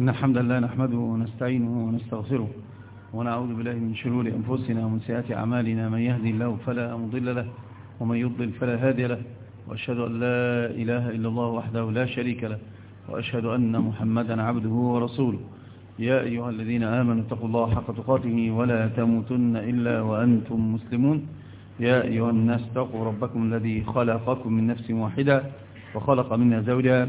إن الحمد لله نحمده ونستعينه ونستغفره ونعوذ بالله من شرور أنفسنا ومن سيئات أعمالنا. من يهدي الله فلا مضل له ومن يضلل فلا هادي له وأشهد أن لا إله إلا الله وحده لا شريك له وأشهد أن محمدا عبده ورسوله. يا أيها الذين آمنوا اتقوا الله حق تقاته ولا تموتن إلا وأنتم مسلمون. يا أيها الناس اتقوا ربكم الذي خلقكم من نفس واحدة وخلق منها زوجها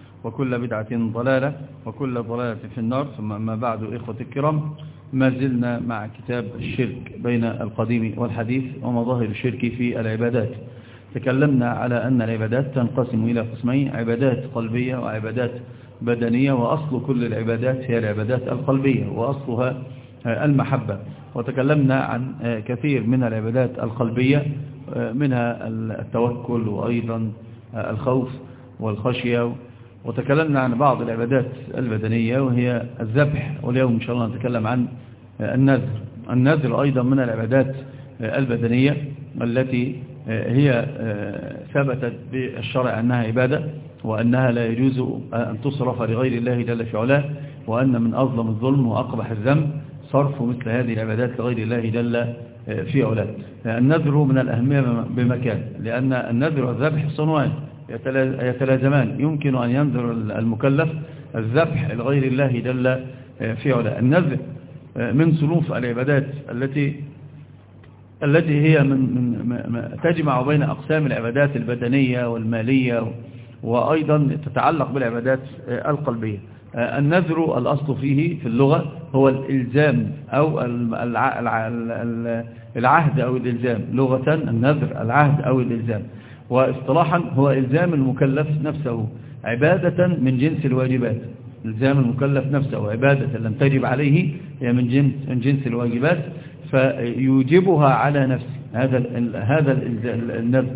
وكل بدعة ضلالة وكل ضلالة في النار. ثم أما بعد إخوة الكرام ما زلنا مع كتاب الشرك بين القديم والحديث ومظاهر الشرك في العبادات. تكلمنا على أن العبادات تنقسم إلى قسمين عبادات قلبية وعبادات بدنية وأصل كل العبادات هي العبادات القلبية وأصلها المحبة. وتكلمنا عن كثير من العبادات القلبية منها التوكل وأيضا الخوف والخشية وتكلمنا عن بعض العبادات البدنية وهي الذبح واليوم إن شاء الله نتكلم عن النذر. النذر أيضا من العبادات البدنية التي هي ثبتت بالشرع أنها عبادة وأنها لا يجوز أن تصرف لغير الله جل في علاه وأن من أظلم الظلم وأقبح الذنب صرف مثل هذه العبادات لغير الله جل في علاه. النذر من الأهمية بمكان لأن النذر والذبح صنوان. يتلازمان. يمكن أن ينذر المكلف الذبح لغير الله جل في علاه. النذر من صنوف العبادات التي التي هي من من تجمع بين أقسام العبادات البدنية والمالية وأيضا تتعلق بالعبادات القلبية. النذر الأصل فيه في اللغة هو الإلزام أو العهد أو الإلزام. لغة النذر العهد أو الإلزام. واصطلاحا هو إلزام المكلف نفسه عبادة من جنس الواجبات. إلزام المكلف نفسه عبادة لم تجب عليه هي من جنس, من جنس الواجبات فيوجبها على نفسه. هذا هذا النذر.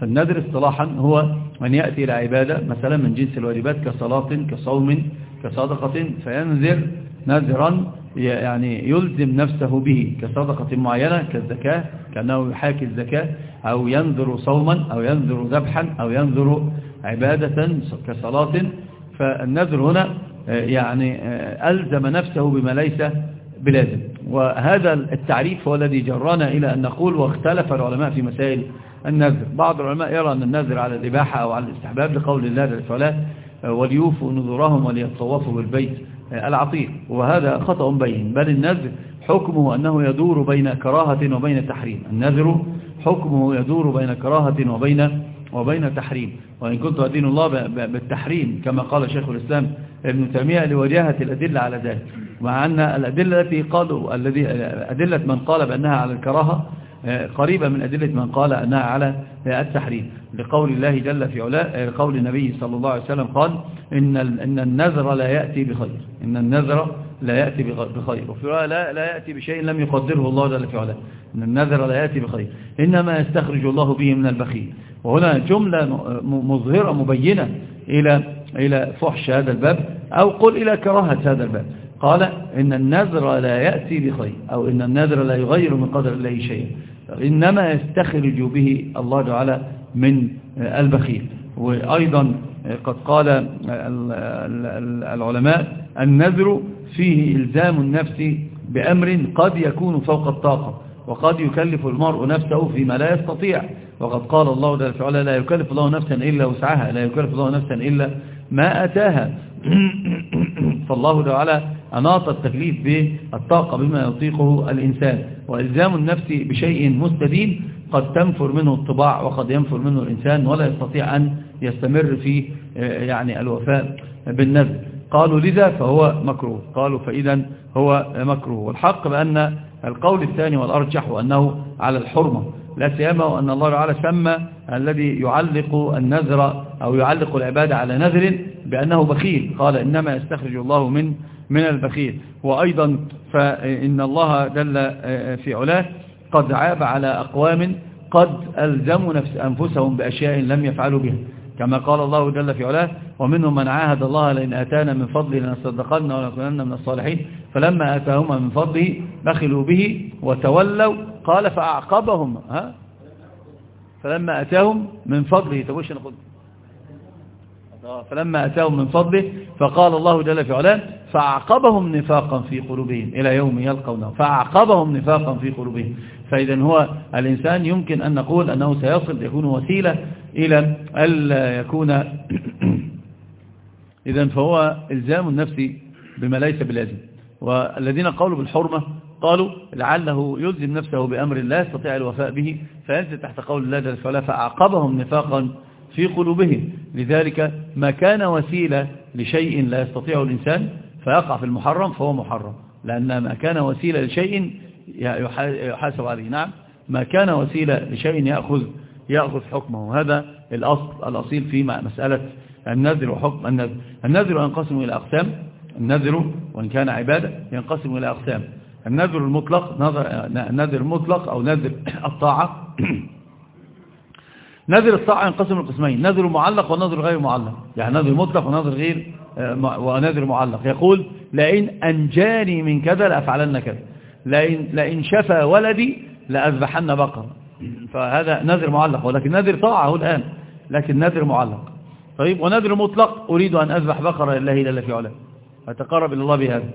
فالنذر اصطلاحا هو من يأتي إلى عبادة مثلا من جنس الواجبات كصلاة كصوم كصدقة فينذر نذرا يعني يلزم نفسه به كصدقة معينة كالزكاة كأنه يحاكي الزكاة أو ينذر صوما أو ينذر ذبحا أو ينذر عبادة كصلاة. فالنذر هنا يعني ألزم نفسه بما ليس بلازم. وهذا التعريف هو الذي جرانا إلى أن نقول واختلف العلماء في مسائل النذر. بعض العلماء يرى أن النذر على الإباحة أو على الاستحباب لقول الله للفلاة وليوفوا نذورهم وليطوفوا بالبيت. العطيق وهذا خطأ بين. بل النذر حكمه أنه يدور بين كراهة وبين تحريم. النذر حكمه يدور بين كراهة وبين وبين تحريم. وإن كنت أدين الله بالتحريم كما قال شيخ الإسلام ابن تيمية لوجاهة الأدلة على ذلك. مع أن الأدلة التي قالوا الذي أدلة من قال بأنها على الكراهة قريبة من أدلة من قال أنها على التحريم. لقول الله جل في علاء قول النبي صلى الله عليه وسلم قال إن إن النذر لا يأتي بخير. إن النذر لا يأتي بخير. وفي رواية لا, لا يأتي بشيء لم يقدره الله جل في علاء إن النذر لا يأتي بخير. إنما يستخرج الله به من البخيل. وهنا جملة مظهرة مبينة إلى إلى فحش هذا الباب أو قل إلى كراهة هذا الباب. قال إن النذر لا يأتي بخير أو إن النذر لا يغير من قدر الله شيئا. إنما يستخرج به الله تعالى من البخيل. وأيضا قد قال العلماء النذر فيه إلزام النفس بأمر قد يكون فوق الطاقة وقد يكلف المرء نفسه فيما لا يستطيع. وقد قال الله جل وعلا لا يكلف الله نفسا إلا وسعها لا يكلف الله نفسا إلا ما أتاها. فالله تعالى أناط التكليف بالطاقة بما يطيقه الإنسان وإلزام النفس بشيء مستدين قد تنفر منه الطباع وقد ينفر منه الإنسان ولا يستطيع أن يستمر في يعني الوفاء بالنذر قالوا لذا فهو مكروه. قالوا فإذا هو مكروه. والحق بأن القول الثاني والأرجح وأنه على الحرمة. لا سيما وأن الله تعالى سمى الذي يعلق النذر أو يعلق العبادة على نذر بأنه بخيل. قال إنما يستخرج الله من من البخيل. وأيضا فإن الله دل في علاه قد عاب على أقوام قد ألزموا نفس أنفسهم بأشياء لم يفعلوا بها. كما قال الله جل في علاه ومنهم من عاهد الله لئن آتانا من فضله لنصدقن ولنكونن من الصالحين. فلما آتاهما من فضله بخلوا به وتولوا. قال فأعقبهم. ها؟ فلما أتاهم من فضله. تقولش نقول؟ فلما أتاهم من فضله فقال الله جل في علاه فأعقبهم نفاقا في قلوبهم. إلى يوم يلقونه. فأعقبهم نفاقا في قلوبهم. فإذا هو الإنسان يمكن أن نقول أنه سيصل يكون وسيلة إلى ألا يكون إذا فهو إلزام النفس بما ليس بلازم. والذين قالوا بالحرمة قالوا لعله يلزم نفسه بأمر لا يستطيع الوفاء به فينزل تحت قول الله جل وعلا فأعقبهم نفاقا في قلوبهم. لذلك ما كان وسيلة لشيء لا يستطيع الإنسان فيقع في المحرم فهو محرم. لأن ما كان وسيلة لشيء يحاسب عليه. نعم ما كان وسيلة لشيء يأخذ يأخذ حكمه. هذا الأصل الأصيل في مسألة النذر وحكم النذر. النذر ينقسم إلى أقسام. النذر وإن كان عبادة ينقسم إلى أقسام. النذر المطلق نذر المطلق أو نذر الطاعة. نذر الطاعة ينقسم لقسمين نذر معلق ونذر غير معلق. يعني نذر مطلق ونذر غير آه، ونذر معلق. يقول لئن أنجاني من كذا لأفعلن كذا. لئن, لئن شفى ولدي لأذبحن بقر فهذا نذر معلق ولكن نذر طاعة الآن لكن نذر معلق. طيب ونذر مطلق أريد أن أذبح بقرة لله إلا في علاه. أتقرب إلى الله بهذا؟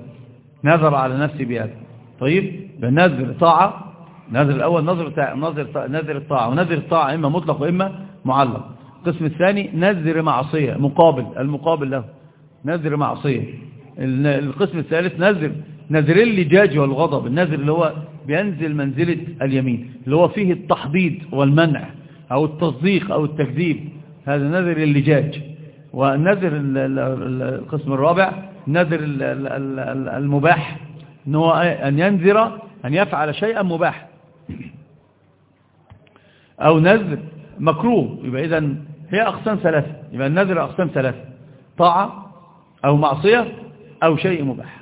نذر على نفسي بهذا. طيب بنذر طاعة نذر الأول نذر نذر نذر الطاعة ونذر الطاعة إما مطلق وإما معلق. القسم الثاني نذر معصية مقابل المقابل له. نذر معصية. القسم الثالث نذر نذر اللجاج والغضب النذر اللي هو بينزل منزلة اليمين اللي هو فيه التحضيض والمنع أو التصديق أو التكذيب. هذا نذر اللجاج. والنذر القسم الرابع نذر المباح. أن ينذر أن يفعل شيئا مباح أو نذر مكروه. يبقى إذا هي أقسام ثلاثة. يبقى النذر أقسام ثلاثة. طاعة أو معصية أو شيء مباح.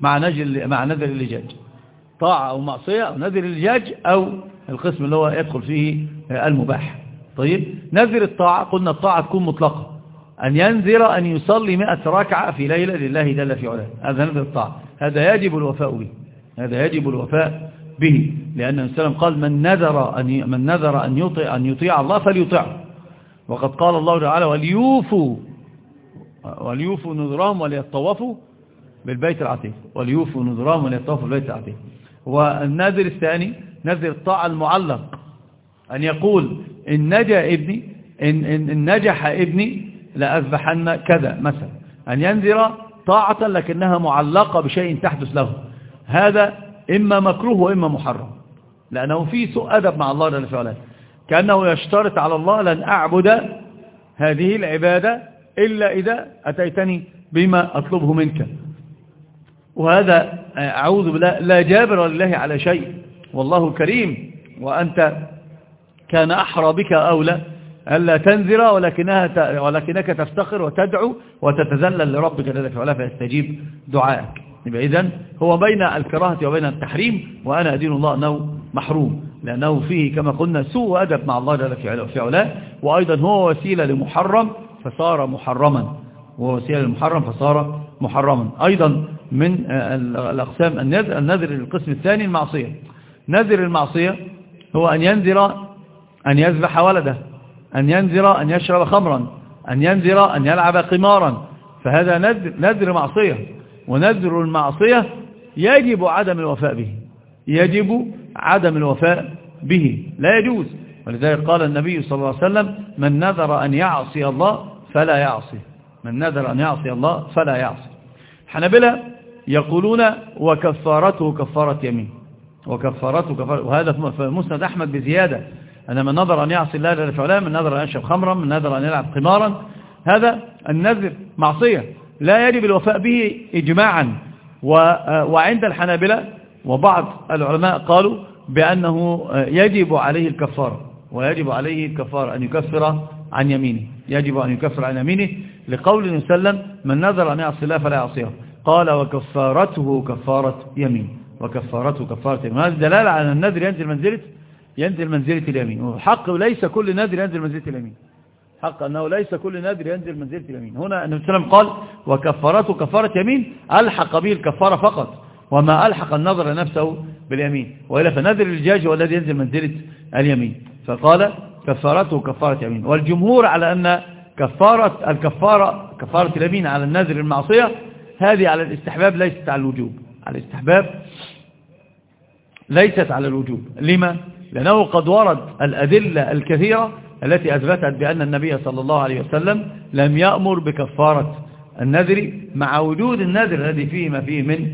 مع نجل مع نذر اللجاج طاعة أو معصية أو نذر اللجاج أو القسم اللي هو يدخل فيه المباح. طيب؟ نذر الطاعة. قلنا الطاعة تكون مطلقة. أن ينذر أن يصلي مئة ركعة في ليلة لله جل في علاه. هذا نذر الطاعة. هذا يجب الوفاء به. هذا يجب الوفاء به. لأن السلام قال من نذر أن من نذر أن يطيع أن يطيع الله فليطيعه وقد قال الله تعالى وليوفوا وليوفوا نذرهم وليطوفوا بالبيت العتيق. وليوفوا نذرهم وليطوفوا بالبيت العتيق. والنذر الثاني نذر الطاعة المعلق. أن يقول إن نجا ابني إن, إن, إن نجح ابني لأذبحن كذا مثلا. أن ينذر طاعة لكنها معلقة بشيء تحدث له. هذا إما مكروه وإما محرم. لأنه في سوء أدب مع الله جل وعلا. كأنه يشترط على الله لن أعبد هذه العبادة إلا إذا أتيتني بما أطلبه منك. وهذا أعوذ بالله لا جابر لله على شيء. والله كريم. وأنت كان أحرى بك أولى ألا تنذر ولكنها ولكنك تفتخر وتدعو وتتذلل لربك جل وعلا فيستجيب دعائك. يبقى إذن هو بين الكراهة وبين التحريم وأنا أدين الله أنه محروم لأنه فيه كما قلنا سوء أدب مع الله جل في علاه وأيضا هو وسيلة لمحرم فصار محرما وهو وسيلة للمحرم فصار محرما. أيضا من الأقسام النذر, النذر القسم الثاني المعصية. نذر المعصية هو أن ينذر أن يذبح ولده أن ينذر أن يشرب خمرا أن ينذر أن يلعب قمارا فهذا نذر, نذر معصية. ونذر المعصية يجب عدم الوفاء به. يجب عدم الوفاء به. لا يجوز. ولذلك قال النبي صلى الله عليه وسلم من نذر أن يعصي الله فلا يعصي. من نذر أن يعصي الله فلا يعصي. حنبلة يقولون وكفارته كفارة يمين. وكفارته كفارة. وهذا في مسند أحمد بزيادة. أن من نظر أن يعصي الله جل من نظر أن يشرب خمرا من نظر أن يلعب قمارا هذا النذر معصية. لا يجب الوفاء به إجماعا. وعند الحنابلة وبعض العلماء قالوا بأنه يجب عليه الكفارة ويجب عليه الكفارة أن يكفر عن يمينه. يجب أن يكفر عن يمينه لقول وسلم من نذر أن يعصي الله فلا يعصيه. قال وكفارته كفارة يمين. وكفارته كفارة يمين. هذا دلالة على النذر ينزل منزلة ينزل منزلة اليمين. وحق ليس كل نذر ينزل منزلة اليمين. حق أنه ليس كل نذر ينزل منزلة اليمين. هنا النبي صلى الله عليه وسلم قال وكفارته كفارة يمين ألحق به الكفارة فقط وما ألحق النظر نفسه باليمين. وإلا فنذر الجاج هو الذي ينزل منزلة اليمين. فقال كفارته كفارة يمين. والجمهور على أن كفارة الكفارة كفارة اليمين على النذر المعصية هذه على الاستحباب ليست على الوجوب. على الاستحباب ليست على الوجوب. لما؟ لأنه قد ورد الأدلة الكثيرة التي أثبتت بأن النبي صلى الله عليه وسلم لم يأمر بكفارة النذر مع وجود النذر الذي فيه ما فيه من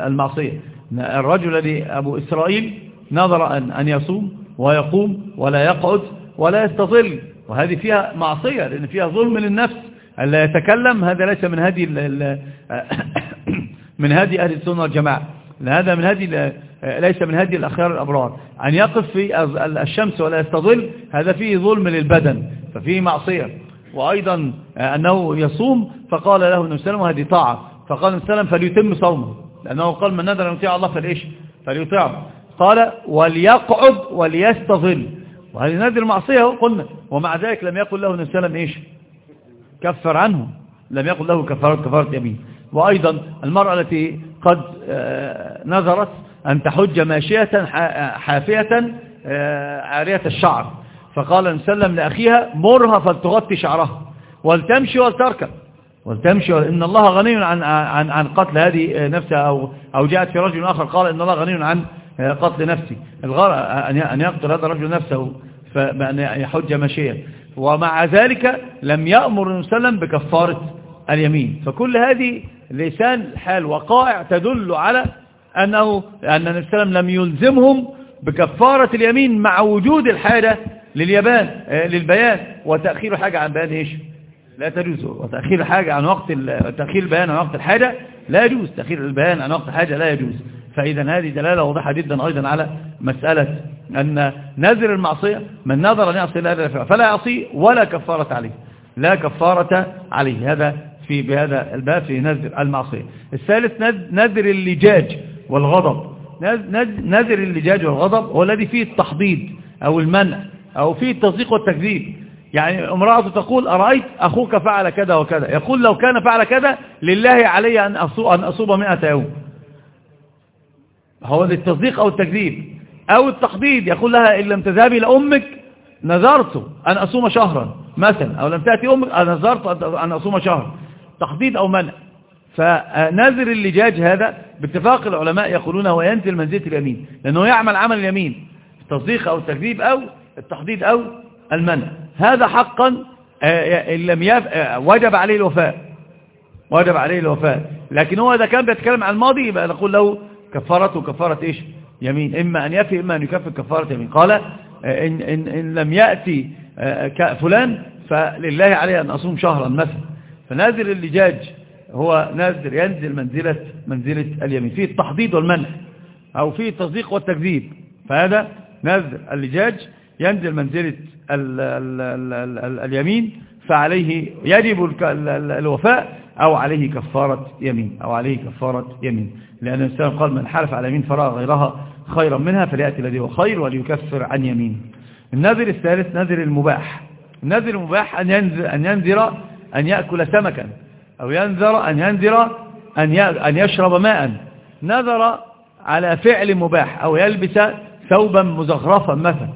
المعصية. الرجل الذي أبو إسرائيل نظر أن, أن يصوم ويقوم ولا يقعد ولا يستظل. وهذه فيها معصية لأن فيها ظلم للنفس. ألا يتكلم؟ هذا ليس من هذه من هذه أهل السنة والجماعة. هذا من هذه ليس من هذه الأخيار الأبرار. أن يقف في الشمس ولا يستظل هذا فيه ظلم للبدن ففيه معصية. وأيضا أنه يصوم فقال له النبي صلى الله عليه وسلم هذه طاعة. فقال النبي صلى الله عليه وسلم فليتم صومه. لأنه قال من نذر أن يطيع الله فليش؟ فليطيعه. قال وليقعد وليستظل. وهذه نذر معصية قلنا. ومع ذلك لم يقل له النبي صلى الله عليه وسلم إيش؟ كفر عنه. لم يقل له كفارة كفارة يمين. وأيضا المرأة التي قد آه، نذرت أن تحج ماشية حافية آه، عارية الشعر. فقال النبي صلى الله عليه وسلم لأخيها مرها فلتغطي شعرها. ولتمشي ولتركب. ولتمشي إن الله غني عن عن عن قتل هذه نفسها أو أو جاءت في رجل آخر قال إن الله غني عن قتل نفسي. أن يقتل هذا الرجل نفسه فأن يحج مشيا ومع ذلك لم يأمر النبي صلى الله عليه وسلم بكفارة اليمين. فكل هذه لسان الحال وقائع تدل على أنه أن النبي صلى الله عليه وسلم لم يلزمهم بكفارة اليمين مع وجود الحاجة لليبان للبيان. وتأخير حاجة عن بيان إيش؟ لا تجوز. وتأخير حاجة عن وقت تأخير البيان عن وقت الحاجة لا يجوز. تأخير البيان عن وقت الحاجة لا يجوز. فإذا هذه دلالة واضحة جدا أيضا على مسألة أن نذر المعصية من نظر أن يعصي الله فلا يعصي ولا كفارة عليه. لا كفارة عليه. هذا في بهذا الباب في نذر المعصية. الثالث نذر اللجاج. والغضب. نذر اللجاج والغضب هو الذي فيه التحضيد أو المنع أو فيه التصديق والتكذيب. يعني امرأة تقول أرأيت أخوك فعل كذا وكذا. يقول لو كان فعل كذا لله علي أن أصوب مئة يوم. هو التصديق أو التكذيب. أو التحضيد يقول لها إن لم تذهبي لأمك نذرت أن أصوم شهرا مثلا. أو لم تأتي أمك نذرت أن أصوم شهرا. تحضيد أو منع. فنذر اللجاج هذا باتفاق العلماء يقولون هو ينزل منزلة اليمين لأنه يعمل عمل اليمين التصديق أو التكذيب أو التحضيد أو المنع. هذا حقا آه، إن لم يف... آه، وجب عليه الوفاء. وجب عليه الوفاء. لكن هو إذا كان بيتكلم عن الماضي يبقى نقول له كفارته كفارة إيش؟ يمين. إما أن يفي إما أن يكفر كفارة يمين. قال آه، إن, إن, إن لم يأتي فلان فلله عليه أن أصوم شهرا مثلا. فنازل اللجاج هو نازل ينزل منزلة منزلة اليمين فيه التحضيض والمنع أو فيه التصديق والتكذيب. فهذا نازل اللجاج ينزل منزلة ال ال ال ال ال اليمين فعليه يجب الوفاء أو عليه كفارة يمين أو عليه كفارة يمين. لأن الإنسان قال من حلف على يمين فرأى غيرها خيرا منها فليأتي الذي هو خير وليكفر عن يمين. النذر الثالث نذر المباح. النذر المباح أن ينذر أن, ينذر أن يأكل سمكا. أو ينذر أن ينذر أن أن يشرب ماء. نذر على فعل مباح أو يلبس ثوبا مزخرفا مثلا.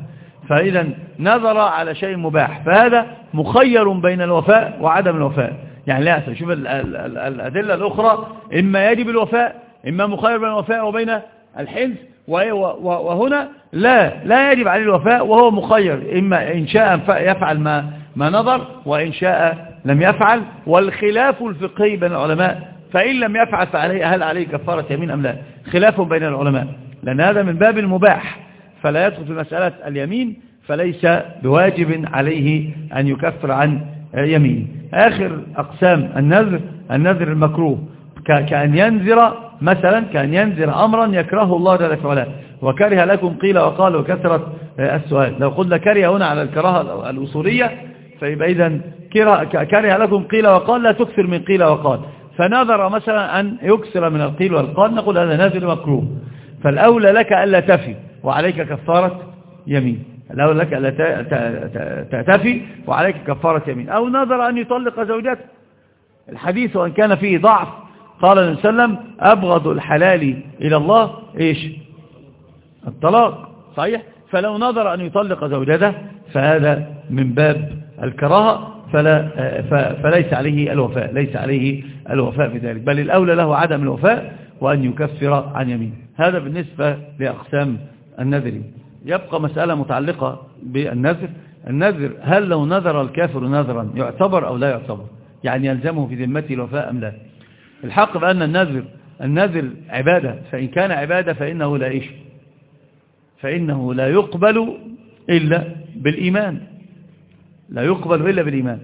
فإذا نذر على شيء مباح. فهذا مخير بين الوفاء وعدم الوفاء. يعني لا شوف الأدلة الأخرى. إما يجب الوفاء إما مخير بين الوفاء وبين الحنس وهنا لا لا يجب عليه الوفاء وهو مخير. إما إن شاء يفعل ما, ما نظر وإن شاء لم يفعل والخلاف الفقهي بين العلماء فإن لم يفعل فعليه هل عليه كفارة يمين أم لا؟ خلاف بين العلماء لأن هذا من باب المباح فلا يدخل في مسألة اليمين فليس بواجب عليه أن يكفر عن يمين آخر أقسام النذر النذر المكروه كأن ينذر مثلا كأن ينذر أمرا يكرهه الله جل وعلا. وكره لكم قيل وقال وكثرة السؤال. لو قلنا كره هنا على الكراهة الأصولية فيبقى إذا كره لكم قيل وقال لا تكثر من قيل وقال. فنظر مثلا أن يكثر من القيل والقال نقول هذا نازل مكروه. فالأولى لك ألا تفي وعليك كفارة يمين. الأولى لك ألا تفي وعليك كفارة يمين. أو نظر أن يطلق زوجته. الحديث وأن كان فيه ضعف قال النبي صلى الله عليه وسلم أبغض الحلال إلى الله. إيش؟ الطلاق. صحيح؟ فلو نظر أن يطلق زوجته فهذا من باب الكراهة. فلا فليس عليه الوفاء ليس عليه الوفاء بذلك بل الأولى له عدم الوفاء وأن يكفر عن يمين هذا بالنسبة لأقسام النذر. يبقى مسألة متعلقة بالنذر. النذر هل لو نذر الكافر نذرا يعتبر أو لا يعتبر؟ يعني يلزمه في ذمته الوفاء أم لا؟ الحق بأن النذر النذر عبادة فإن كان عبادة فإنه لا إيش؟ فإنه لا يقبل إلا بالإيمان. لا يقبل إلا بالإيمان.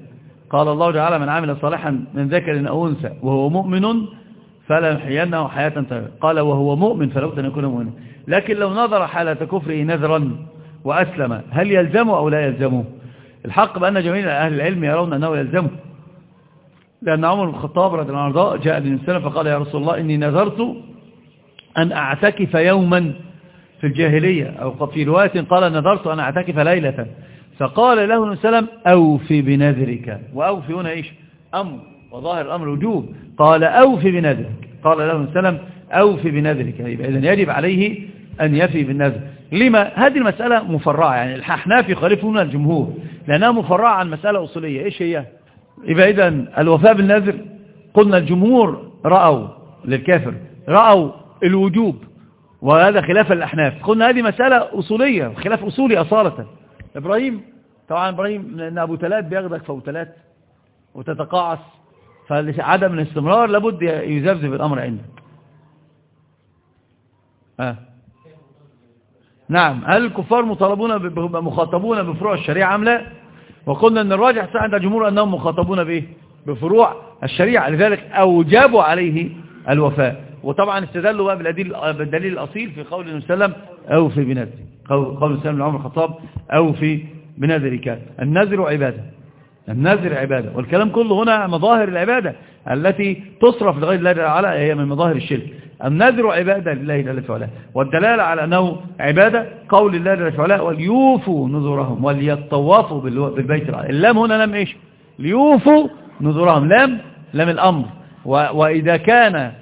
قال الله تعالى من عمل صالحا من ذكر أو أنثى وهو مؤمن فلا يحيينه حياة طيبة قال وهو مؤمن فلابد أن يكون مؤمنا لكن لو نظر حالة كفره نذرا وأسلم هل يلزمه أو لا يلزمه الحق بأن جميع أهل العلم يرون أنه يلزمه لأن عمر بن الخطاب رضي الله عنه جاء للإنسان فقال يا رسول الله إني نذرت أن أعتكف يوما في الجاهلية. أو في رواية قال نذرت أن أعتكف ليلة. فقال له السلام أوفي بنذرك. وأوفي هنا إيش؟ أمر. وظاهر الأمر وجوب. قال أوفي بنذرك. قال له السلام أوفي بنذرك. إذن يجب عليه أن يفي بالنذر. لما؟ هذه المسألة مفرعة. يعني الحناف يخالفون الجمهور. لأنها مفرعة عن مسألة أصولية. إيش هي؟ يبقى إذا الوفاء بالنذر قلنا الجمهور رأوا للكافر رأوا الوجوب. وهذا خلاف الأحناف. قلنا هذه مسألة أصولية خلاف أصولي أصالة. إبراهيم طبعا إبراهيم لأن أبو تلات بياخدك فوتلات وتتقاعس فعدم الاستمرار لابد يزفزف الأمر عندك. آه. نعم هل الكفار مطالبون مخاطبون بفروع الشريعة أم لا؟ وقلنا أن الراجح عند الجمهور أنهم مخاطبون به بفروع الشريعة لذلك أوجبوا عليه الوفاء. وطبعا استدلوا بقى بالدليل الأصيل في قول النبي صلى الله عليه وسلم أوفي بنذر قول النبي صلى عمر الخطاب أوفي بنذرك النذر عبادة. النذر عبادة. والكلام كله هنا مظاهر العبادة التي تصرف لغير الله تعالى هي من مظاهر الشرك. النذر عبادة لله جل وعلا. والدلالة على أنه عبادة قول الله جل وعلا وليوفوا نذورهم وليطوفوا بالبيت العالي اللام هنا لم إيش؟ ليوفوا نذورهم. لام؟ لام الأمر. وإذا كان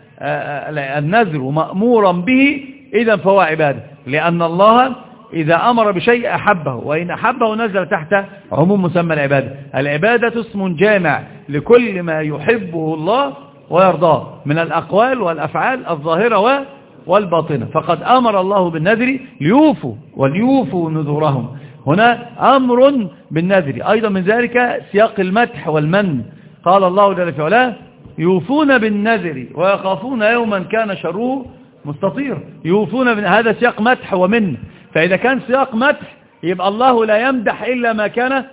النذر مأمورا به إذا فهو عبادة. لأن الله إذا أمر بشيء أحبه وإن أحبه نزل تحت عموم مسمى العبادة. العبادة اسم جامع لكل ما يحبه الله ويرضاه من الأقوال والأفعال الظاهرة والباطنة. فقد أمر الله بالنذر ليوفوا وليوفوا نذورهم. هنا أمر بالنذر. أيضا من ذلك سياق المدح والمن. قال الله جل في علاه يوفون بالنذر ويخافون يوما كان شروه مستطير. يوفون من هذا سياق مدح ومن. فإذا كان سياق مدح يبقى الله لا يمدح إلا ما كان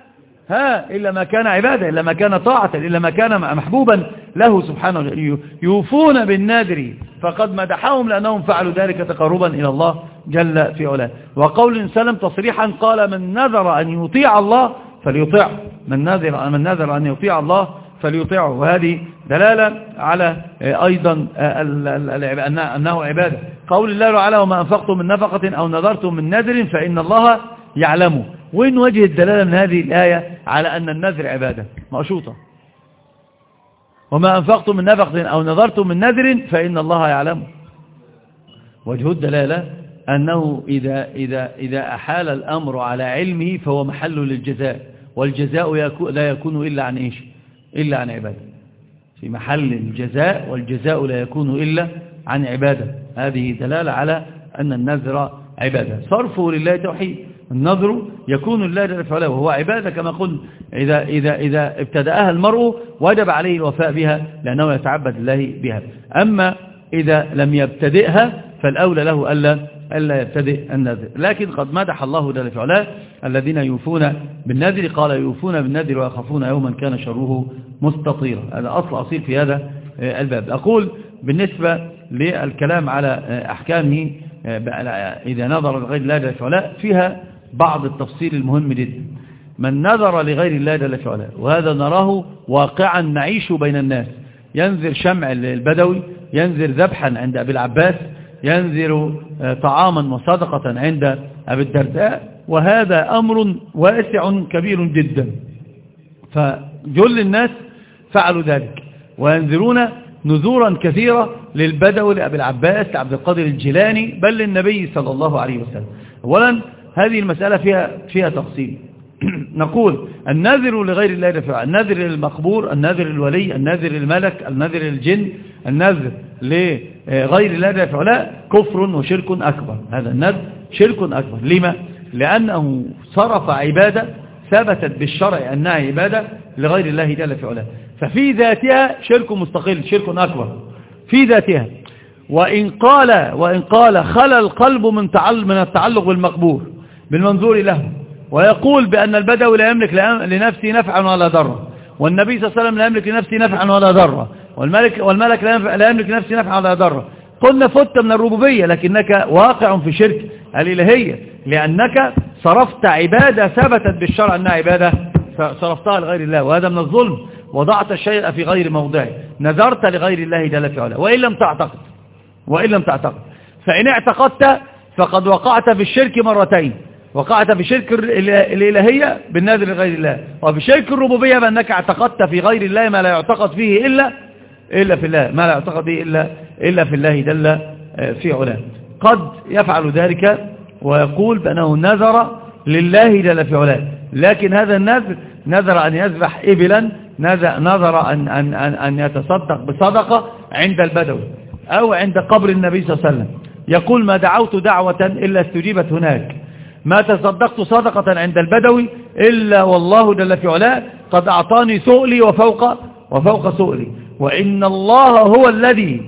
ها إلا ما كان عبادة إلا ما كان طاعة إلا ما كان محبوبا له سبحانه. يوفون بالنادر. فقد مدحهم لأنهم فعلوا ذلك تقربا إلى الله جل في علاه. وقول سلم تصريحا قال من نذر أن يطيع الله فليطيع. من نذر, من نذر أن يطيع الله فليطيعه. وهذه دلالة على أيضا أنه عبادة. قول الله تعالى وما أنفقتم من نفقة أو نذرتم من نذر فإن الله يعلمه وين وجه الدلالة من هذه الآية على أن النذر عبادة؟ مقشوطة وما أنفقتم من نفقة أو نذرتم من نذر فإن الله يعلمه وجه الدلالة أنه إذا, إذا, إذا أحال الأمر على علمه فهو محل للجزاء. والجزاء لا يكون إلا عن إيش؟ إلا عن عبادة. في محل الجزاء والجزاء لا يكون إلا عن عبادة. هذه دلالة على أن النذر عبادة. صرفه لله توحيد. النذر يكون لله جل وعلا وهو عبادة كما قلنا. إذا, إذا, إذا ابتدأها المرء وجب عليه الوفاء بها لأنه يتعبد الله بها. أما إذا لم يبتدئها فالأولى له ألا, ألا يبتدئ النذر. لكن قد مدح الله جل وعلا الذين يوفون بالنذر. قال يوفون بالنذر ويخافون يوما كان شره مستطيرا. هذا أصل أصيل في هذا الباب. أقول بالنسبة للكلام على أحكامه إذا نظر لغير الله جل وعلا فيها بعض التفصيل المهم جدا. من نظر لغير الله جل وعلا وهذا نراه واقعا نعيش بين الناس. ينذر شمع البدوي ينذر ذبحا عند أبي العباس ينذر طعاما وصدقة عند أبي الدرداء وهذا أمر واسع كبير جدا. فجل الناس فعلوا ذلك وينذرون نذورا كثيرة للبدو لأبي العباس لعبد القادر الجيلاني بل للنبي صلى الله عليه وسلم. أولا هذه المسألة فيها, فيها تفصيل. نقول النذر لغير الله دفع النذر للمقبور النذر للولي النذر للملك النذر للجن النذر لغير الله دفع لا كفر وشرك أكبر. هذا النذر شرك أكبر. لما؟ لأنه صرف عبادة ثبتت بالشرع أنها عبادة لغير الله جل في علاه. ففي ذاتها شرك مستقل شرك أكبر. في ذاتها. وإن قال وإن قال خلى القلب من تعلق من التعلق بالمقبور بالمنظور له. ويقول بأن البدوي لا يملك لنفسه نفعا ولا ضرا. والنبي صلى الله عليه وسلم لا يملك لنفسه نفعا ولا ضرا. والملك والملك لا يملك لنفسه نفعا ولا ضرا. قلنا فت من الربوبية لكنك واقع في شرك الإلهية. لأنك صرفت عبادة ثبتت بالشرع أنها عبادة صرفتها لغير الله وهذا من الظلم. وضعت الشيء في غير موضعه. نذرت لغير الله جل في علاه وإن لم تعتقد وإن لم تعتقد. فإن اعتقدت فقد وقعت في الشرك مرتين. وقعت في شرك الإلهية بالنذر لغير الله. وفي شرك الربوبية بأنك اعتقدت في غير الله ما لا يعتقد فيه إلا إلا في الله. ما لا يعتقد فيه إلا, إلا في الله جل آه، في علاه. قد يفعل ذلك ويقول بأنه نذر لله جل في علاه. لكن هذا النذر نذر أن يذبح إبلا نذر أن, أن, أن, أن يتصدق بصدقة عند البدوي أو عند قبر النبي صلى الله عليه وسلم. يقول ما دعوت دعوة إلا استجيبت هناك. ما تصدقت صدقة عند البدوي إلا والله جل في علاه قد أعطاني سؤلي وفوق وفوق سؤلي. وإن الله هو الذي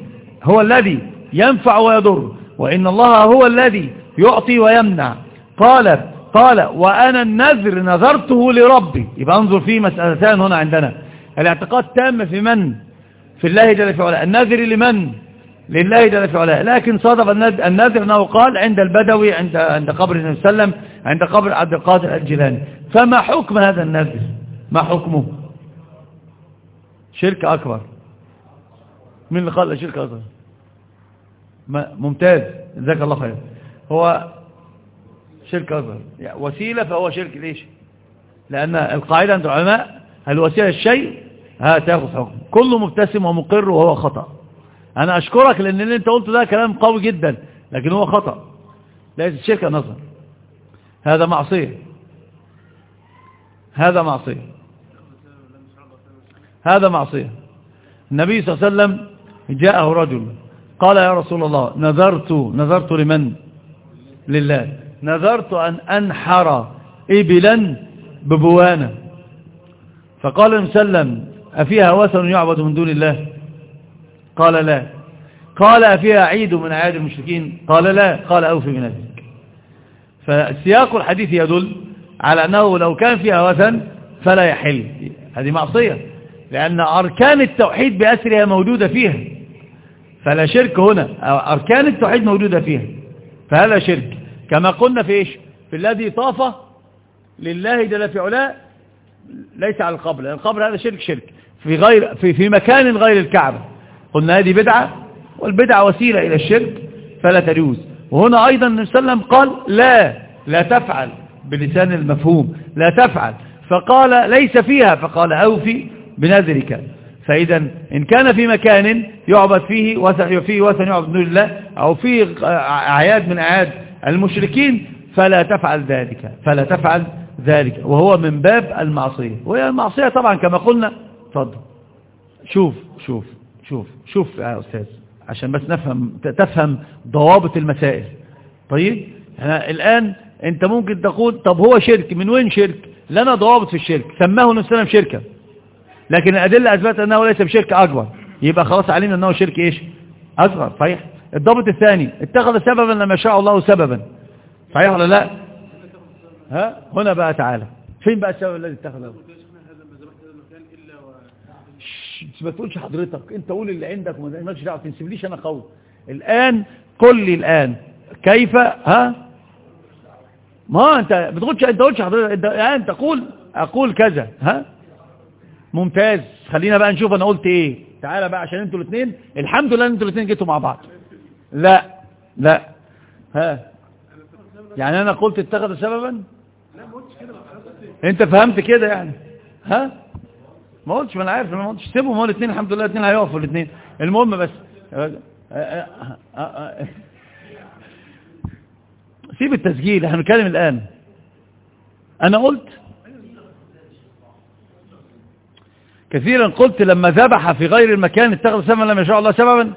هو الذي ينفع ويضر. وإن الله هو الذي يعطي ويمنع. قال قال وأنا النذر نذرته لربي. يبقى انظر في مسألتان هنا عندنا. الاعتقاد تام في من؟ في الله جل في علاه. النذر لمن؟ لله جل في علاه. لكن صادف النذر أنه قال عند البدوي عند عند قبر النبي صلى الله عليه وسلم عند قبر عبد القادر الجيلاني. فما حكم هذا النذر؟ ما حكمه؟ شرك أكبر. من اللي قال شرك أكبر؟ ممتاز. جزاك الله خير. هو شرك أكبر. يعني وسيلة فهو شرك. ليش؟ لأن القاعدة عند العلماء الوسيلة الشيء ها تاخذ حكم. كله مبتسم ومقر وهو خطأ. أنا أشكرك لأن اللي أنت قلته ده كلام قوي جدا لكن هو خطأ. ليس الشركة نظر هذا معصية. هذا معصية. هذا معصية. النبي صلى الله عليه وسلم جاءه رجل قال يا رسول الله نذرت نذرت لمن؟ لله. نذرت أن أنحر إبلا ببوانة فقال وسلم أفيها وثن يعبد من دون الله؟ قال لا. قال أفيها عيد من أعياد المشركين؟ قال لا. قال أوفي بنذرك فسياق الحديث يدل على أنه لو كان فيها وثن فلا يحل. هذه معصية. لأن أركان التوحيد بأسرها موجودة فيها. فلا شرك هنا. أركان التوحيد موجودة فيها. فهذا شرك. كما قلنا في إيش؟ في الذي طاف لله جل في علاه ليس على القبر. لأن القبر هذا شرك شرك. في غير في في مكان غير الكعبة. قلنا هذه بدعة والبدعة وسيلة إلى الشرك فلا تجوز. وهنا أيضا النبي صلى الله عليه وسلم قال لا لا تفعل بلسان المفهوم لا تفعل. فقال ليس فيها. فقال أوفي بنذرك. فإذا إن كان في مكان يعبد فيه وثن وثن يعبد من الله أو فيه أعياد من أعياد المشركين فلا تفعل ذلك فلا تفعل ذلك. وهو من باب المعصية. وهي المعصية طبعا كما قلنا تفضل. شوف شوف. شوف شوف يا أستاذ عشان بس نفهم تفهم ضوابط المسائل. طيب؟ الآن أنت ممكن تقول طب هو شرك من وين شرك؟ لنا ضوابط في الشرك. سماه نفسنا بشركة لكن الأدلة أثبتت أنه ليس بشرك أكبر. يبقى خلاص علينا أنه شرك إيش؟ أصغر. صحيح؟ الضابط الثاني اتخذ سببا لما شاء الله سببا. صحيح ولا لا؟ ها؟ هنا بقى تعالى. فين بقى السبب الذي اتخذه؟ ما تقولش حضرتك انت قول اللي عندك وما تنسبليش أنا قول الآن قل لي الآن كيف؟ ها؟ ما انت بتقولش انت قلتش حضرتك انت يعني تقول أقول كذا ها؟ ممتاز. خلينا بقى نشوف أنا قلت إيه. تعالى بقى عشان أنتوا الاثنين الحمد لله إن أنتوا الاثنين جيتوا مع بعض. لا لا. ها؟ يعني أنا قلت اتخذ سببا؟ انت فهمت كده يعني. ها؟ ما قلتش ما أنا عارف ما قلتش. سيبهم هو الاثنين الحمد لله الاثنين هيقفوا الاثنين. المهم بس سيب التسجيل إحنا بنتكلم الآن. أنا قلت كثيرا قلت لما ذبح في غير المكان اتخذ سببا لم يشاء الله سببا.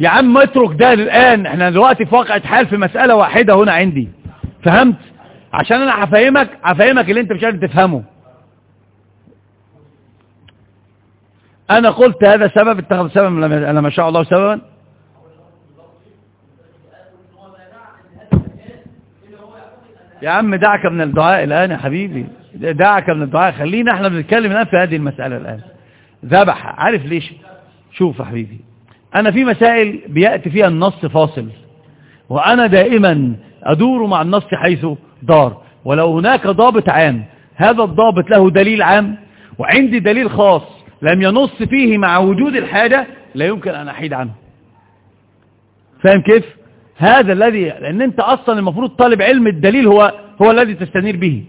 يا عم اترك ده الآن إحنا دلوقتي في واقعة حال في مسألة واحدة هنا عندي. فهمت؟ عشان أنا هفهمك هفهمك اللي أنت مش قادر تفهمه. أنا قلت هذا سبب اتخذ سببا لما شاء الله سببا. يا عم دعك من الدعاء الآن يا حبيبي. دعك من الدعاء. خلينا إحنا بنتكلم الآن في هذه المسألة الآن. ذبح. عارف ليش؟ شوف يا حبيبي. أنا في مسائل بيأتي فيها النص فاصل. وأنا دائما أدور مع النص حيث دار. ولو هناك ضابط عام. هذا الضابط له دليل عام. وعندي دليل خاص. لم ينص فيه مع وجود الحاجة لا يمكن أن أحيد عنه. فاهم كيف؟ هذا الذي لأن أنت أصلا المفروض طالب علم الدليل هو هو الذي تستنير به.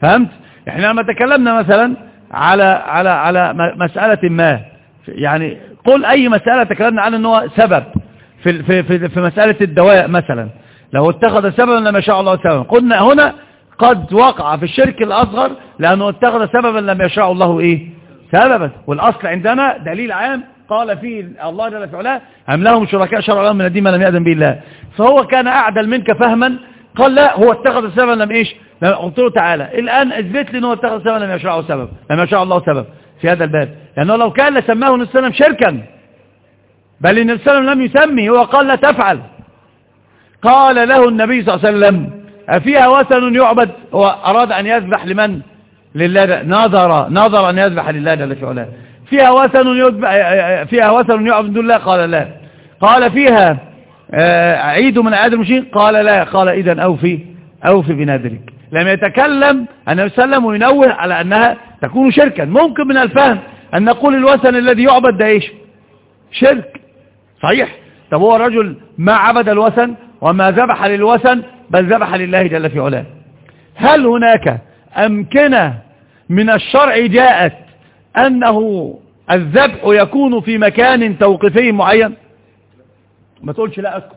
فهمت؟ إحنا لما تكلمنا مثلا على على على مسألة ما يعني قل أي مسألة تكلمنا عنها أنه سبب. في, في, في, في مسألة الدواء مثلا. لو اتخذ سببا لما شاء الله سببا. قلنا هنا قد وقع في الشرك الأصغر لأنه اتخذ سببا لم يشاء الله إيه؟ سببا. والأصل عندنا دليل عام قال فيه الله جل في علاه أم لهم شركاء شرع لهم من الدين ما لم يأذن به الله. فهو كان أعدل منك فهما. قال لا هو اتخذ سببا لم إيش؟ قلت له تعالى الآن اثبت لي أنه اتخذ سببا لم يشاء سبب لم يشاء الله سبب في هذا الباب. لأنه لو كان لسماه النبي صلى شركا بل النبي صلى لم يسمي هو قال لا تفعل. قال له النبي صلى الله عليه وسلم أفيها وثن يعبد؟ هو أراد أن يذبح لمن؟ لله نظر نظر أن يذبح لله جل في علاه فيها وثن يذبح فيها وثن يعبد الله؟ قال لا. قال فيها آه، عيد من عيد المشركين؟ قال لا. قال إذا أوفي أوفي بنادرك لم يتكلم عليه وسلم وينوه على أنها تكون شركا. ممكن من الفهم أن نقول الوثن الذي يعبد ده إيش؟ شرك. صحيح. طب هو رجل ما عبد الوثن وما ذبح للوثن بل ذبح لله جل في علاه. هل هناك أمكنة من الشرع جاءت أنه الذبح يكون في مكان توقيفي معين؟ ما تقولش لا أسكت.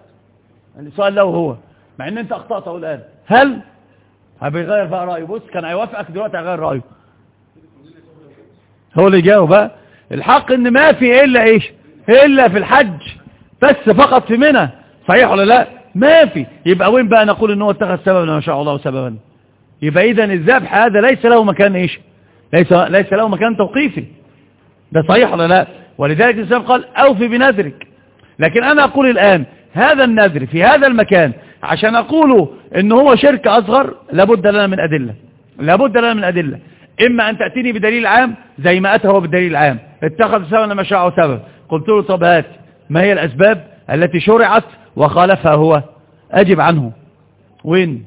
السؤال له هو. مع إن أنت اخطأته الآن. هل؟ هبيغير بقى رأيه. بص كان هيوافقك دلوقتي هيغير رأيه. هو اللي جاوب بقى الحق إن ما في إلا إيش؟ إلا في الحج. بس فقط في منى. صحيح ولا لا؟ ما في. يبقى وين بقى نقول إن هو اتخذ سببا؟ ما شاء الله سببا. يبقى اذا الذبح هذا ليس له مكان إيش؟ ليس ليس له مكان توقيفي. ده صحيح ولا لا؟ ولذلك الإسلام قال أوفي بنذرك. لكن أنا أقول الآن هذا النذر في هذا المكان عشان أقوله إن هو شرك أصغر لابد لنا من أدلة. لابد لنا من أدلة. إما أن تأتيني بدليل عام زي ما أتى هو بالدليل العام اتخذ سببا ما شاء سبب قلت له طب هات ما هي الأسباب التي شرعت وخالفها هو؟ أجب عنه. وين؟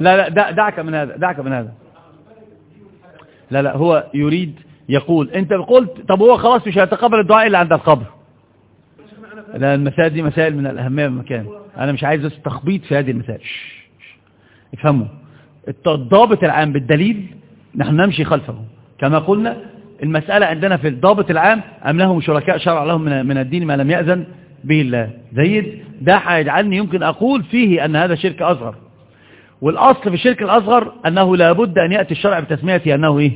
لا لا دعك من هذا دعك من هذا. لا لا هو يريد يقول انت قلت طب هو خلاص مش هيتقبل الدعاء إلا عند القبر. لا المسائل دي مسائل من الأهمية بالمكان أنا مش عايز تخبيط في هذه المسائل. افهموا. الضابط العام بالدليل نحن نمشي خلفه. كما قلنا المسألة عندنا في الضابط العام أم لهم شركاء شرع لهم من الدين ما لم يأذن به الله. زيد ده هيجعلني يمكن أقول فيه أن هذا شرك أصغر. والأصل في الشرك الأصغر أنه لابد أن يأتي الشرع بتسميته أنه إيه؟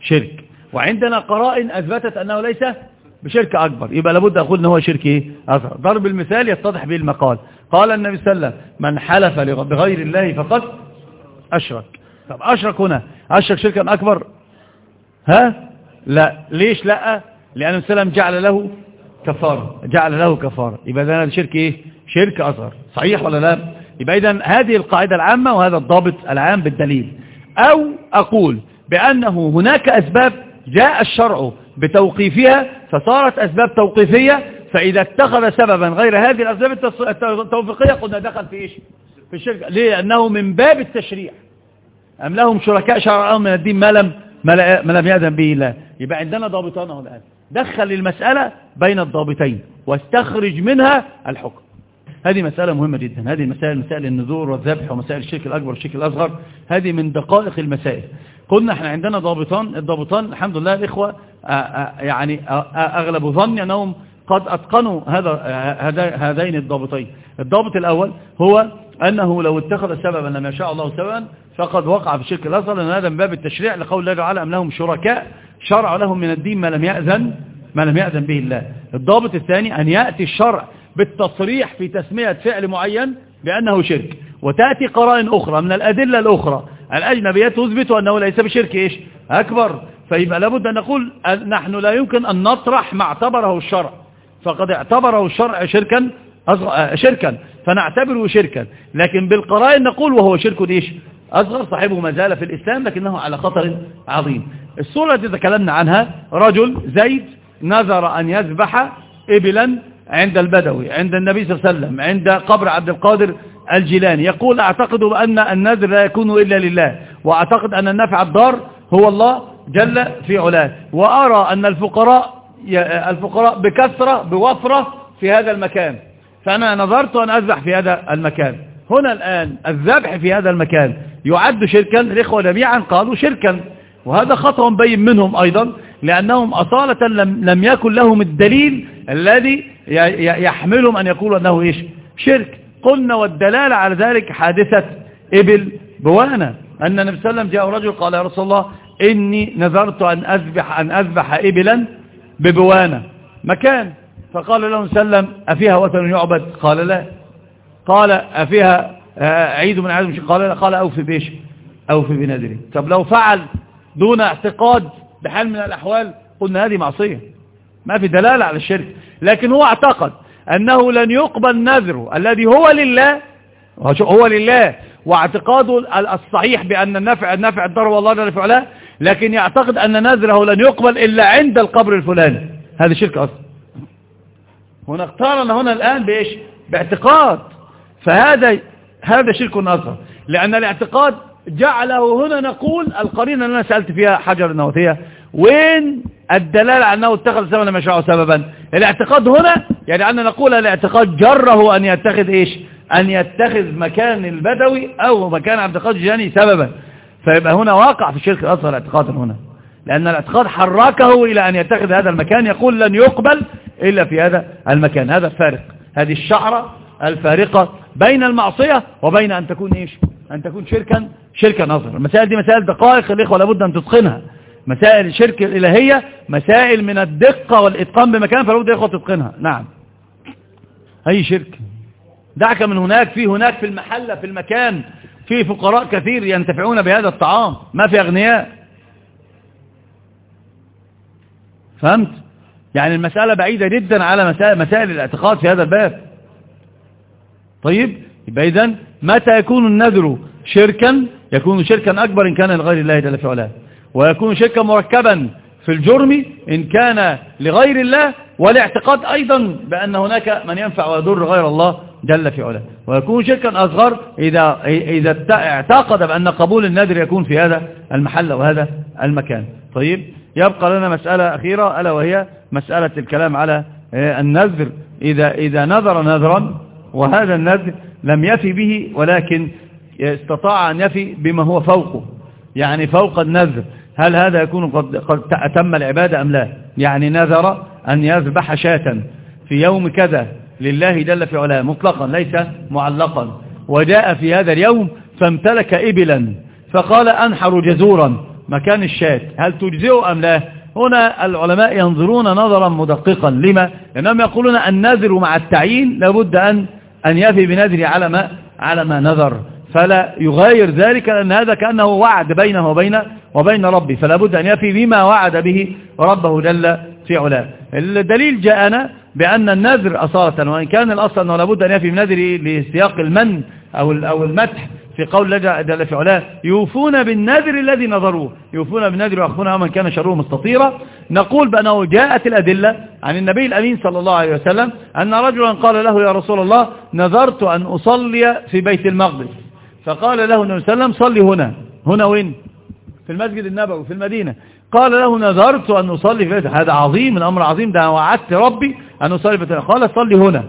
شرك. وعندنا قرائن أثبتت أنه ليس بشرك أكبر. يبقى لابد أقول أنه هو شرك إيه؟ أصغر. ضرب المثال يتضح به المقال. قال النبي صلى الله عليه وسلم من حلف بغير الله فقد أشرك. طب أشرك هنا. أشرك شركا أكبر؟ ها؟ لا. ليش لا؟ لأن السلام جعل له كفارة. جعل له كفارة. يبقى ده شرك إيه؟ شرك أصغر. صحيح ولا لا؟ يبقى إذا هذه القاعدة العامة وهذا الضابط العام بالدليل. أو أقول بأنه هناك أسباب جاء الشرع بتوقيفها فصارت أسباب توقيفية فإذا اتخذ سببا غير هذه الأسباب التوفيقية قلنا دخل في إيش؟ في الشرك. ليه؟ لأنه من باب التشريع. أم لهم شركاء شرعهم من الدين ما لم ما لم يأذن به الله. يبقى عندنا ضابطان اهو الآن دخل المسألة بين الضابطين واستخرج منها الحكم. هذه مسألة مهمة جدا. هذه مسائل مسائل النذور والذبح ومسائل الشرك الأكبر والشرك الأصغر. هذه من دقائق المسائل. قلنا إحنا عندنا ضابطان. الضابطان الحمد لله الإخوة يعني أغلب ظني أنهم قد أتقنوا هذا هذين الضابطين. الضابط الأول هو أنه لو اتخذ سببا لم يشاء الله سببا فقد وقع في الشرك الأصغر لأن هذا من باب التشريع لقول الله تعالى أم لهم شركاء. شرع لهم من الدين ما لم يأذن ما لم يأذن به الله. الضابط الثاني أن يأتي الشرع بالتصريح في تسمية فعل معين بأنه شرك. وتأتي قرائن أخرى من الأدلة الأخرى. الأجنبية تثبت أنه ليس بشرك إيش؟ أكبر. فيبقى لابد أن نقول نحن لا يمكن أن نطرح ما اعتبره الشرع. فقد اعتبره الشرع شركا شركا. فنعتبره شركا. لكن بالقرائن نقول وهو شرك إيش؟ أصغر. صاحبه ما زال في الإسلام لكنه على خطر عظيم. الصورة التي تكلمنا عنها رجل زيد نذر أن يذبح إبلا عند البدوي عند النبي صلى الله عليه وسلم عند قبر عبد القادر الجيلاني. يقول أعتقد بأن النذر لا يكون إلا لله وأعتقد أن النفع الضار هو الله جل في علاه. وأرى أن الفقراء الفقراء بكثرة بوفرة في هذا المكان. فأنا نظرت أن أذبح في هذا المكان. هنا الآن الذبح في هذا المكان يعد شركا الإخوة جميعا قالوا شركا. وهذا خطأ بين منهم أيضا لأنهم أصالة لم, لم يكن لهم الدليل الذي يحملهم أن يقولوا أنه إيش؟ شرك. قلنا والدلالة على ذلك حادثة إبل بوانا. أن النبي صلى الله عليه وسلم جاء رجل قال يا رسول الله إني نذرت أن أذبح, أن أذبح إبلا ببوانا. مكان. فقال له سلم أفيها وثن يعبد؟ قال لا. قال أفيها آه، عيد من عيد قال لا. قال أوفي بيش أوفي بنادره طب لو فعل دون اعتقاد بحال من الأحوال قلنا هذه معصية. ما في دلالة على الشرك. لكن هو اعتقد أنه لن يقبل نذره الذي هو لله هو لله واعتقاده الصحيح بأن النفع النفع الضر والله جل في علاه لكن يعتقد أن نذره لن يقبل إلا عند القبر الفلاني. هذا شرك أصلا. هنا اقترن هنا الآن بإيش؟ باعتقاد. فهذا هذا شرك أصغر لأن الاعتقاد جعله هنا نقول القرينة اللي أنا سألت فيها حجر النوتية وين الدلالة على أنه اتخذ سببا ما شاء سببا؟ الاعتقاد هنا يعني أن نقول الاعتقاد جره أن يتخذ إيش؟ أن يتخذ مكان البدوي أو مكان عبد القادر الجيلاني سببا. فيبقى هنا واقع في الشرك الأصغر اعتقاد هنا. لأن الاعتقاد حركه إلى أن يتخذ هذا المكان يقول لن يقبل إلا في هذا المكان. هذا الفارق. هذه الشعرة الفارقة بين المعصية وبين أن تكون إيش؟ أن تكون شركا شركا نظر المسائل دي مسائل دقائق الإخوة لابد أن تتقنها. مسائل الشرك الإلهية مسائل من الدقة والإتقان بمكان فلابد يا إخوة تتقنها. نعم. أي شرك؟ دعك من هناك في هناك في المحلة في المكان في فقراء كثير ينتفعون بهذا الطعام. ما في أغنياء؟ فهمت؟ يعني المسألة بعيدة جدا على مسائل, مسائل الاعتقاد في هذا الباب. طيب يبقى إذن متى يكون النذر شركا؟ يكون شركا أكبر إن كان لغير الله جل في علاه ويكون شركا مركبا في الجرم إن كان لغير الله والاعتقاد أيضا بأن هناك من ينفع ويضر غير الله جل في علاه. ويكون شركا أصغر إذا, إذا اعتقد بأن قبول النذر يكون في هذا المحل وهذا المكان. طيب يبقى لنا مسألة أخيرة ألا وهي مسألة الكلام على النذر. إذا, إذا نذر نذرا وهذا النذر لم يفي به ولكن استطاع أن يفي بما هو فوقه. يعني فوق النذر. هل هذا يكون قد, قد أتم العبادة أم لا؟ يعني نذر أن يذبح شاة في يوم كذا لله جل في علاه مطلقا ليس معلقا. وجاء في هذا اليوم فامتلك إبلا فقال أنحر جزورا مكان الشاة هل تجزئ أم لا؟ هنا العلماء ينظرون نظرا مدققا. لما؟ لأنهم يقولون النذر مع التعيين لابد أن أن يفي بنذره على ما على ما نذر. فلا يغاير ذلك لأن هذا كأنه وعد بينه وبين وبين ربي. فلا بد أن يفي بما وعد به ربه جل في علاه. الدليل جاءنا بأن النذر أصالة وإن كان الأصل أنه لابد أن يفي بنذره لسياق المن أو أو المدح في قول الله جل في علاه. يوفون بالنذر الذي نظروه. يوفون بالنذر ويخفون من كان شره مستطيرا. نقول بأنه جاءت الأدلة عن النبي الأمين صلى الله عليه وسلم أن رجلا قال له يا رسول الله نذرت أن أصلي في بيت المقدس. فقال له النبي صلى الله عليه وسلم صلي هنا. هنا وين؟ في المسجد النبوي في المدينة. قال له نذرت أن أصلي في هذا عظيم من أمر عظيم. ده وعدت ربي أن أصلي في بيت قال صلي هنا.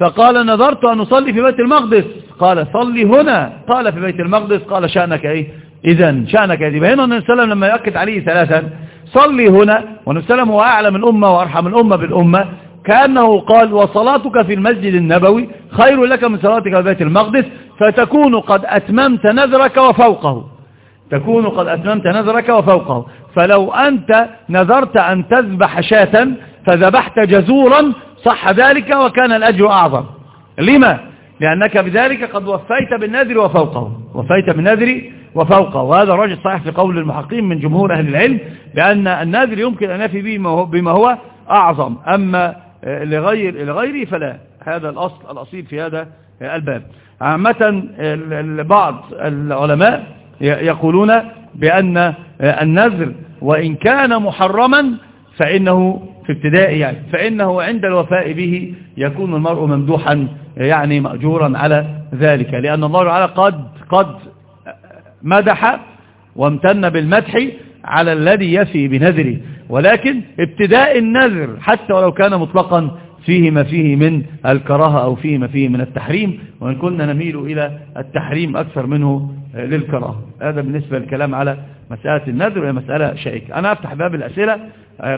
فقال نذرت أن أصلي في بيت المقدس. قال صلي هنا. قال في بيت المقدس. قال شأنك إيه؟ إذا شأنك إيه؟ هنا النبي صلى الله عليه وسلم لما يؤكد عليه ثلاثا صلي هنا. والنبي صلى الله عليه وسلم هو أعلم الأمة وأرحم الأمة بالأمة. كأنه قال وصلاتك في المسجد النبوي خير لك من صلاتك في بيت المقدس. فتكون قد أتممت نذرك وفوقه. تكون قد أتممت نذرك وفوقه. فلو أنت نذرت أن تذبح شاة فذبحت جزورا صح ذلك وكان الأجر أعظم. لما؟ لأنك بذلك قد وفيت بالنذر وفوقه. وفيت بالنذر وفوقه. وهذا راجع صحيح في قول المحقين من جمهور أهل العلم بأن النذر يمكن أن يفي بما هو أعظم. أما لغير لغيره فلا. هذا الأصل الأصيل في هذا الباب. عامة بعض العلماء يقولون بأن النذر وإن كان محرما فإنه في ابتداء يعني فإنه عند الوفاء به يكون المرء ممدوحا يعني مأجورا على ذلك لأن الله تعالى قد قد مدح وامتن بالمدح على الذي يفي بنذره ولكن ابتداء النذر حتى ولو كان مطلقا فيه ما فيه من الكراهة أو فيه ما فيه من التحريم وإن كنا نميل إلى التحريم أكثر منه للكراهة. هذا بالنسبة للكلام على مسألة النذر وهي مسألة شائكة. أنا أفتح باب الأسئلة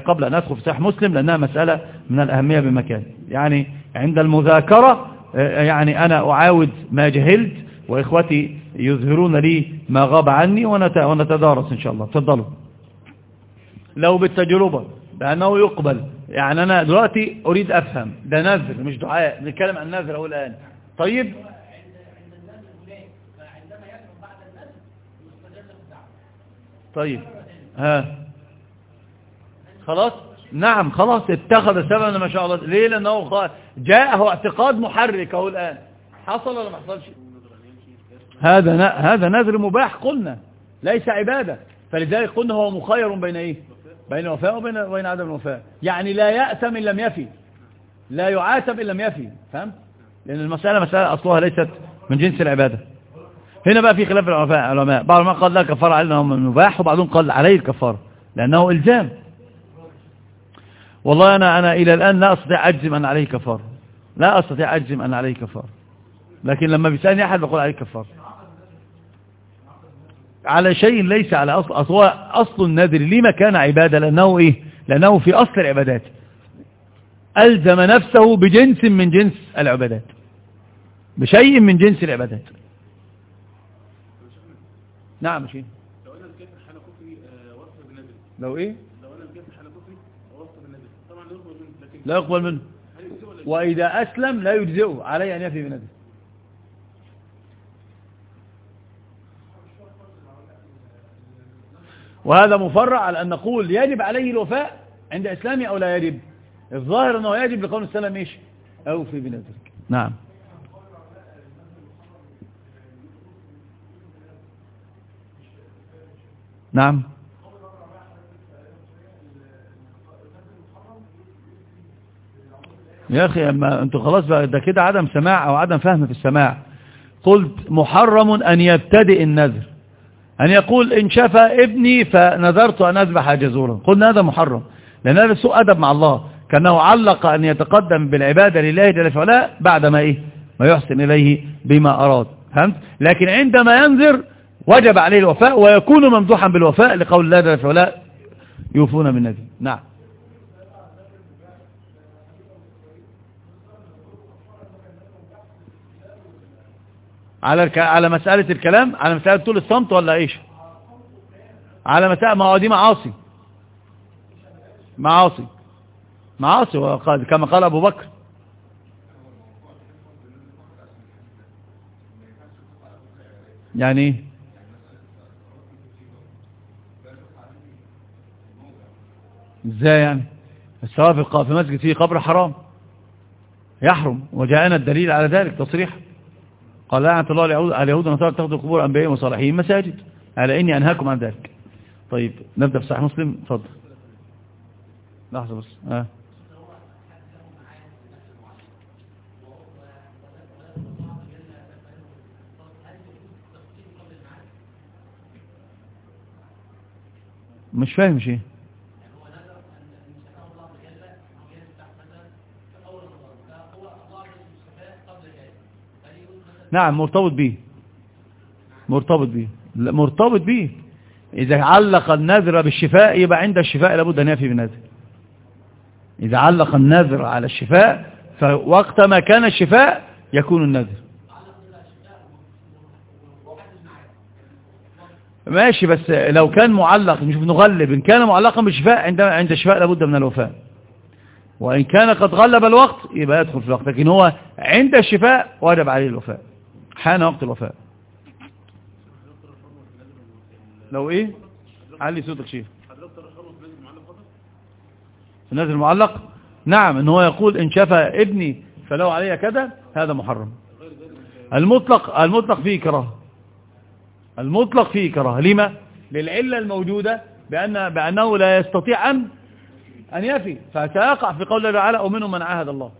قبل أن أدخل في صحيح مسلم لأنها مسألة من الأهمية بمكان. يعني عند المذاكرة يعني أنا أعاود ما جهلت وإخوتي يظهرون لي ما غاب عني ونتدارس إن شاء الله. تفضلوا. لو بالتجربة بأنه يقبل. يعني أنا دلوقتي أريد أفهم. ده نذر مش دعاء. نتكلم عن نذر أقول الآن. طيب؟ طيب. ها. خلاص؟ نعم خلاص. اتخذ سببا ما شاء الله. ليه؟ لأنه جاءه اعتقاد محرك أهو الآن. حصل ولا ما حصلش؟ هذا هذا نذر مباح قلنا. ليس عبادة. فلذلك قلنا هو مخير بين إيه؟ بين الوفاء وبين وبين عدم الوفاء. يعني لا يأثم إن لم يفي. لا يعاتب إن لم يفي. فهمت لأن المسألة مسألة أصلها ليست من جنس العبادة. هنا بقى في خلاف العلماء بعض قال لا كفارة علينا من مباح وبعضهم قال عليه الكفارة لأنه إلزام. والله أنا, أنا إلى الآن لا أستطيع أجزم أن عليه كفارة. لا أستطيع أجزم أن عليه كفارة. لكن لما بيسألني أحد بقول عليه كفارة. على شيء ليس على أصل أصل, أصل النذر. لما كان عبادة؟ لأنه إيه؟ لأنه في أصل العبادات. ألزم نفسه بجنس من جنس العبادات. بشيء من جنس العبادات. نعم شيء لو أنا الكافر حاله كفري وصف بالنذر. لو إيه؟ لو أنا الكافر حاله كفري وصف بالنذر. طبعا لا يقبل منه لا يقبل منه. وإذا أسلم لا يجزئه. عليه أن يفي بنذر. وهذا مفرع على أن نقول يجب عليه الوفاء عند إسلامه أو لا يجب. الظاهر أنه يجب لقول السلام إيش؟ أوفي بنذرك نعم. نعم. يا أخي أما أنتوا خلاص بقى ده كده عدم سماع أو عدم فهم في السماع. قلت محرم أن يبتدئ النذر. أن يقول إن شفى ابني فنذرت أن أذبح جزورا. قلنا هذا محرم. لأن هذا سوء أدب مع الله. كأنه علق أن يتقدم بالعبادة لله جل وعلا بعد ما إيه؟ ما يحسن إليه بما أراد. فهمت؟ لكن عندما ينذر وجب عليه الوفاء ويكون ممدوحا بالوفاء لقول الله جل وعلا يوفون بالنذر نعم. على. على مسألة الكلام على مسألة طول الصمت ولا إيش؟ على مسألة ما هو دي معاصي. معاصي. معاصي وقال كما قال أبو بكر. يعني إيه؟ إزاي يعني؟ السواء في مسجد فيه قبر حرام. يحرم. وجاءنا الدليل على ذلك تصريح. قال لعنة الله اليهود والنصارى تاخذوا قبور انبيائهم وصالحين مساجد. على إني أنهاكم عن ذلك. طيب نبدأ في صحيح مسلم. تفضل. لحظة بس. آه. مش فاهم شيء. نعم مرتبط به مرتبط به مرتبط به إذا علق النذر بالشفاء يبقى عند الشفاء لابد أن يفي بالنذر إذا علق النذر على الشفاء فوقت ما كان الشفاء يكون النذر. ماشي بس لو كان معلق نشوف نغلب. إن كان معلقا بالشفاء عند عند الشفاء لابد من الوفاء. وإن كان قد غلب الوقت يبقى يدخل في الوقت. لكن هو عند الشفاء وجب عليه الوفاء. حان وقت الوفاء لو إيه؟ علي صوتك شيخ النازل المعلق؟ نعم إن هو يقول إن شاف ابني فلو علي كذا هذا محرم. المطلق المطلق فيه كراهة. المطلق فيه كراهة. لما؟ للعلة الموجودة بأن بأنه لا يستطيع أن أن يفي. فسيقع في قول الله تعالى ومنهم من عاهد الله.